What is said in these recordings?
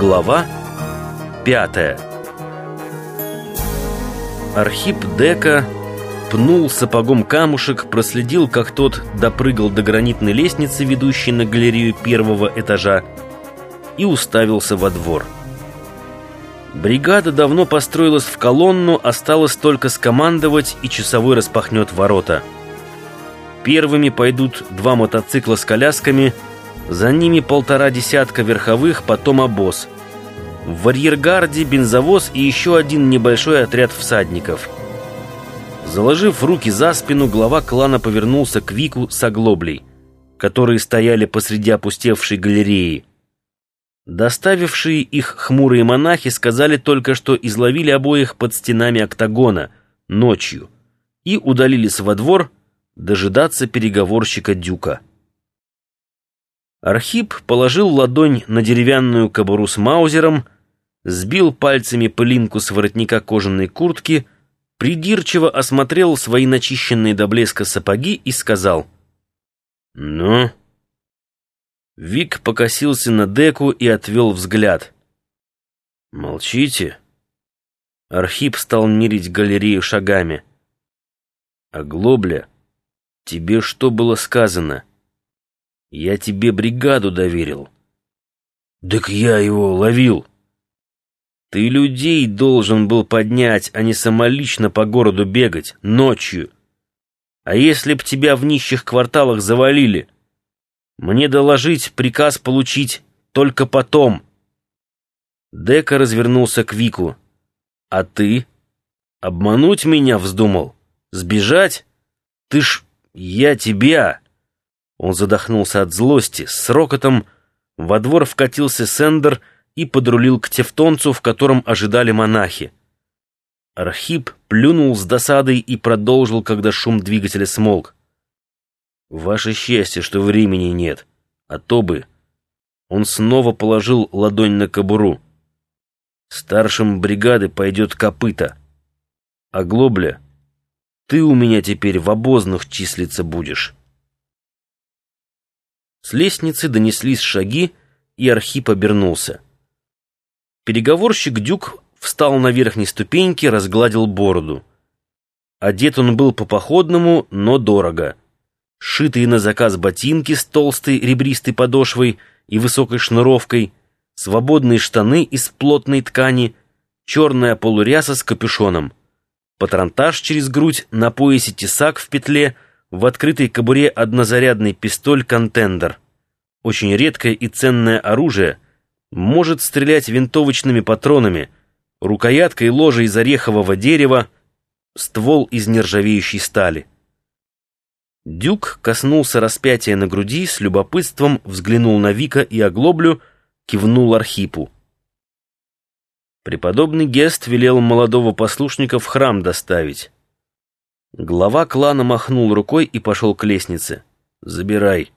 Глава пятая Архип Дека пнул сапогом камушек, проследил, как тот допрыгал до гранитной лестницы, ведущей на галерею первого этажа, и уставился во двор. Бригада давно построилась в колонну, осталось только скомандовать, и часовой распахнет ворота. Первыми пойдут два мотоцикла с колясками, за ними полтора десятка верховых, потом обоз. В арьергарде бензовоз и еще один небольшой отряд всадников. Заложив руки за спину, глава клана повернулся к Вику с оглоблей, которые стояли посреди опустевшей галереи. Доставившие их хмурые монахи сказали только, что изловили обоих под стенами октагона ночью и удалились во двор дожидаться переговорщика Дюка. Архип положил ладонь на деревянную кобуру с маузером, сбил пальцами пылинку с воротника кожаной куртки, придирчиво осмотрел свои начищенные до блеска сапоги и сказал «Ну?» Вик покосился на деку и отвел взгляд. «Молчите». Архип стал мерить галерею шагами. «Оглобля, тебе что было сказано?» «Я тебе бригаду доверил». «Так я его ловил». «Ты людей должен был поднять, а не самолично по городу бегать, ночью. А если б тебя в нищих кварталах завалили?» Мне доложить, приказ получить только потом. Дека развернулся к Вику. А ты? Обмануть меня вздумал? Сбежать? Ты ж... я тебя... Он задохнулся от злости. С рокотом во двор вкатился Сендер и подрулил к тевтонцу, в котором ожидали монахи. Архип плюнул с досадой и продолжил, когда шум двигателя смолк. Ваше счастье, что времени нет. А то бы... Он снова положил ладонь на кобуру. Старшим бригады пойдет копыта. А Глобля, ты у меня теперь в обозных числиться будешь. С лестницы донеслись шаги, и Архип обернулся. Переговорщик Дюк встал на верхней ступеньке, разгладил бороду. Одет он был по-походному, но дорого — Шитые на заказ ботинки с толстой ребристой подошвой и высокой шнуровкой, свободные штаны из плотной ткани, черная полуряса с капюшоном, патронтаж через грудь, на поясе тесак в петле, в открытой кобуре однозарядный пистоль-контендер. Очень редкое и ценное оружие, может стрелять винтовочными патронами, рукояткой ложа из орехового дерева, ствол из нержавеющей стали. Дюк коснулся распятия на груди, с любопытством взглянул на Вика и оглоблю, кивнул Архипу. Преподобный Гест велел молодого послушника в храм доставить. Глава клана махнул рукой и пошел к лестнице. «Забирай».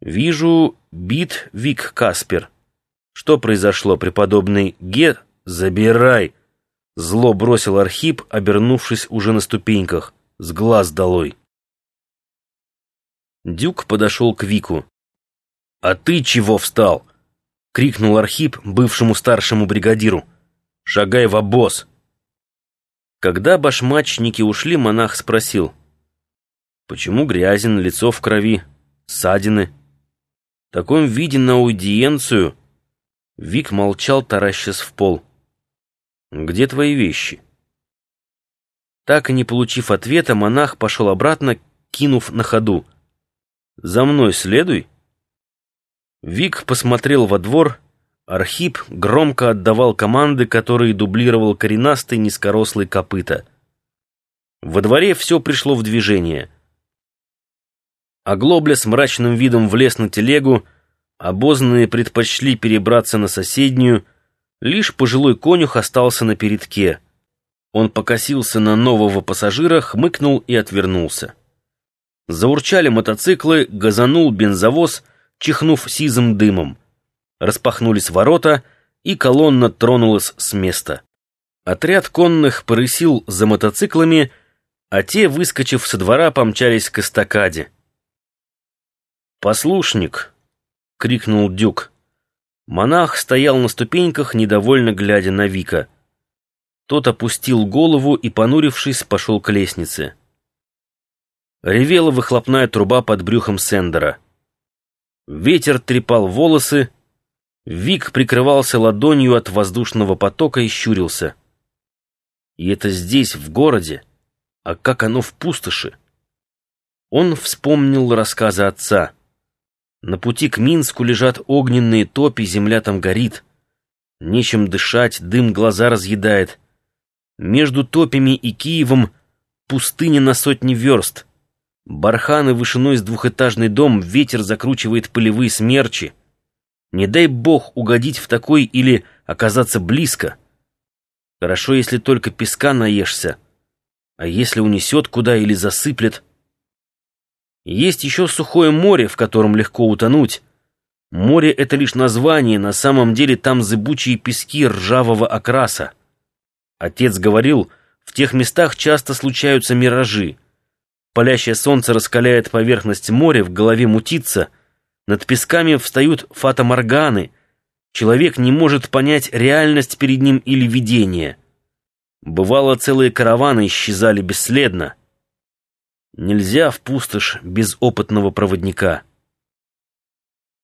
«Вижу, бит Вик Каспер. Что произошло, преподобный Ге? Забирай!» Зло бросил Архип, обернувшись уже на ступеньках. «С глаз долой!» Дюк подошел к Вику. «А ты чего встал?» — крикнул Архип бывшему старшему бригадиру. «Шагай в обоз!» Когда башмачники ушли, монах спросил. «Почему грязен, лицо в крови, ссадины?» В таком виде на аудиенцию Вик молчал, таращась в пол. «Где твои вещи?» Так и не получив ответа, монах пошел обратно, кинув на ходу. За мной следуй. Вик посмотрел во двор. Архип громко отдавал команды, которые дублировал коренастый низкорослый копыта. Во дворе все пришло в движение. Оглобля с мрачным видом влез на телегу, обозные предпочли перебраться на соседнюю, лишь пожилой конюх остался на передке. Он покосился на нового пассажира, хмыкнул и отвернулся. Заурчали мотоциклы, газанул бензовоз, чихнув сизым дымом. Распахнулись ворота, и колонна тронулась с места. Отряд конных порысил за мотоциклами, а те, выскочив со двора, помчались к эстакаде. «Послушник!» — крикнул Дюк. Монах стоял на ступеньках, недовольно глядя на Вика. Тот опустил голову и, понурившись, пошел к лестнице. Ревела выхлопная труба под брюхом Сендера. Ветер трепал волосы, Вик прикрывался ладонью от воздушного потока и щурился. И это здесь, в городе, а как оно в пустоши? Он вспомнил рассказы отца. На пути к Минску лежат огненные топи, земля там горит. Нечем дышать, дым глаза разъедает. Между топями и Киевом пустыня на сотни верст. Барханы вышиной с двухэтажный дом, ветер закручивает пылевые смерчи. Не дай бог угодить в такой или оказаться близко. Хорошо, если только песка наешься. А если унесет куда или засыплет? Есть еще сухое море, в котором легко утонуть. Море — это лишь название, на самом деле там зыбучие пески ржавого окраса. Отец говорил, в тех местах часто случаются миражи. Палящее солнце раскаляет поверхность моря, в голове мутится — над песками встают фатоморганы. Человек не может понять, реальность перед ним или видение. Бывало, целые караваны исчезали бесследно. Нельзя в пустошь без опытного проводника.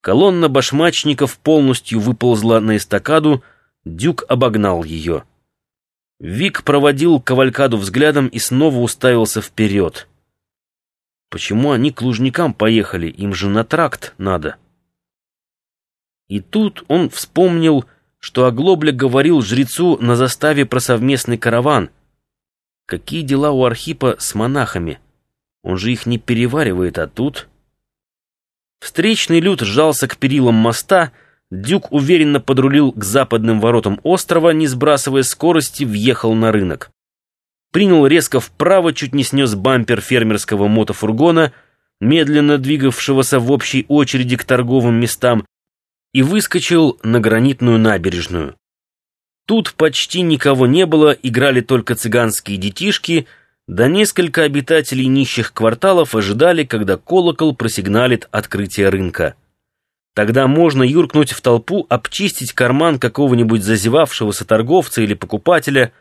Колонна башмачников полностью выползла на эстакаду, Дюк обогнал ее. Вик проводил кавалькаду взглядом и снова уставился вперед. Почему они к Лужникам поехали? Им же на тракт надо. И тут он вспомнил, что Оглобля говорил жрецу на заставе про совместный караван. Какие дела у Архипа с монахами? Он же их не переваривает, а тут... Встречный люд сжался к перилам моста, Дюк уверенно подрулил к западным воротам острова, не сбрасывая скорости, въехал на рынок принял резко вправо, чуть не снес бампер фермерского мотофургона, медленно двигавшегося в общей очереди к торговым местам, и выскочил на гранитную набережную. Тут почти никого не было, играли только цыганские детишки, да несколько обитателей нищих кварталов ожидали, когда колокол просигналит открытие рынка. Тогда можно юркнуть в толпу, обчистить карман какого-нибудь зазевавшегося торговца или покупателя,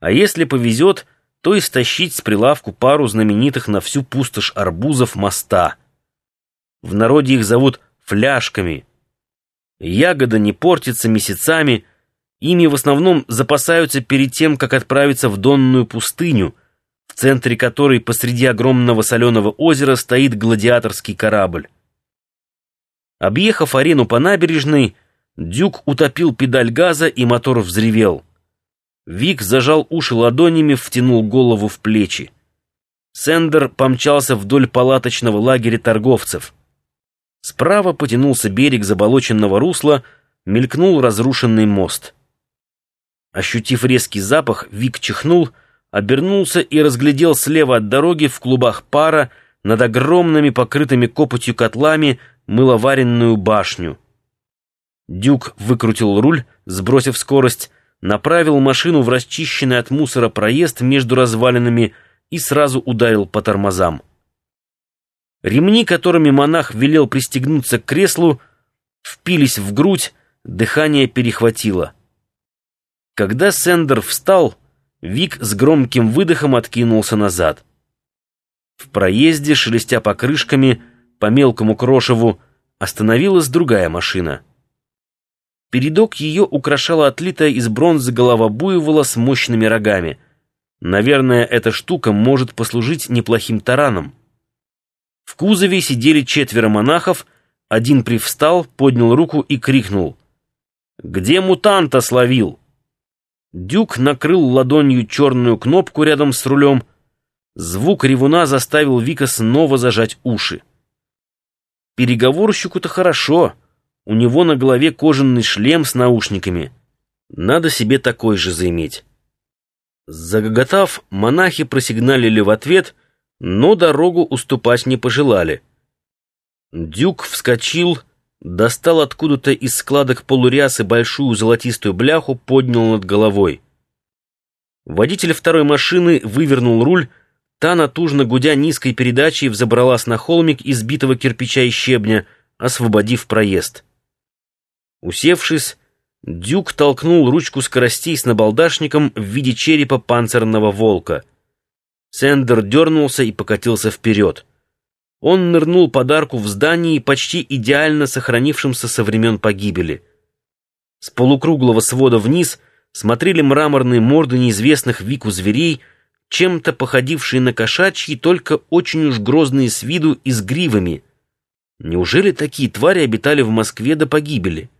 а если повезет, то истощить с прилавку пару знаменитых на всю пустошь арбузов моста. В народе их зовут фляжками. Ягода не портится месяцами, ими в основном запасаются перед тем, как отправиться в донную пустыню, в центре которой посреди огромного соленого озера стоит гладиаторский корабль. Объехав арену по набережной, Дюк утопил педаль газа, и мотор взревел. Вик зажал уши ладонями, втянул голову в плечи. Сендер помчался вдоль палаточного лагеря торговцев. Справа потянулся берег заболоченного русла, мелькнул разрушенный мост. Ощутив резкий запах, Вик чихнул, обернулся и разглядел слева от дороги в клубах пара над огромными покрытыми копотью котлами мыловаренную башню. Дюк выкрутил руль, сбросив скорость, направил машину в расчищенный от мусора проезд между развалинами и сразу ударил по тормозам. Ремни, которыми монах велел пристегнуться к креслу, впились в грудь, дыхание перехватило. Когда Сендер встал, Вик с громким выдохом откинулся назад. В проезде, шелестя покрышками, по мелкому крошеву, остановилась другая машина — Передок ее украшала отлитая из бронзы голова буйвола с мощными рогами. Наверное, эта штука может послужить неплохим тараном. В кузове сидели четверо монахов, один привстал, поднял руку и крикнул. «Где мутанта словил?» Дюк накрыл ладонью черную кнопку рядом с рулем. Звук ревуна заставил Вика снова зажать уши. Переговорщику-то хорошо. У него на голове кожаный шлем с наушниками. Надо себе такой же заиметь. Загоготав, монахи просигналили в ответ, но дорогу уступать не пожелали. Дюк вскочил, достал откуда-то из складок полурясы большую золотистую бляху, поднял над головой. Водитель второй машины вывернул руль, та, натужно гудя низкой передачей, взобралась на холмик избитого кирпича и щебня, освободив проезд. Усевшись, Дюк толкнул ручку скоростей с набалдашником в виде черепа панцирного волка. Сендер дернулся и покатился вперед. Он нырнул под арку в здании, почти идеально сохранившемся со времен погибели. С полукруглого свода вниз смотрели мраморные морды неизвестных Вику зверей, чем-то походившие на кошачьи, только очень уж грозные с виду и с гривами. Неужели такие твари обитали в Москве до погибели?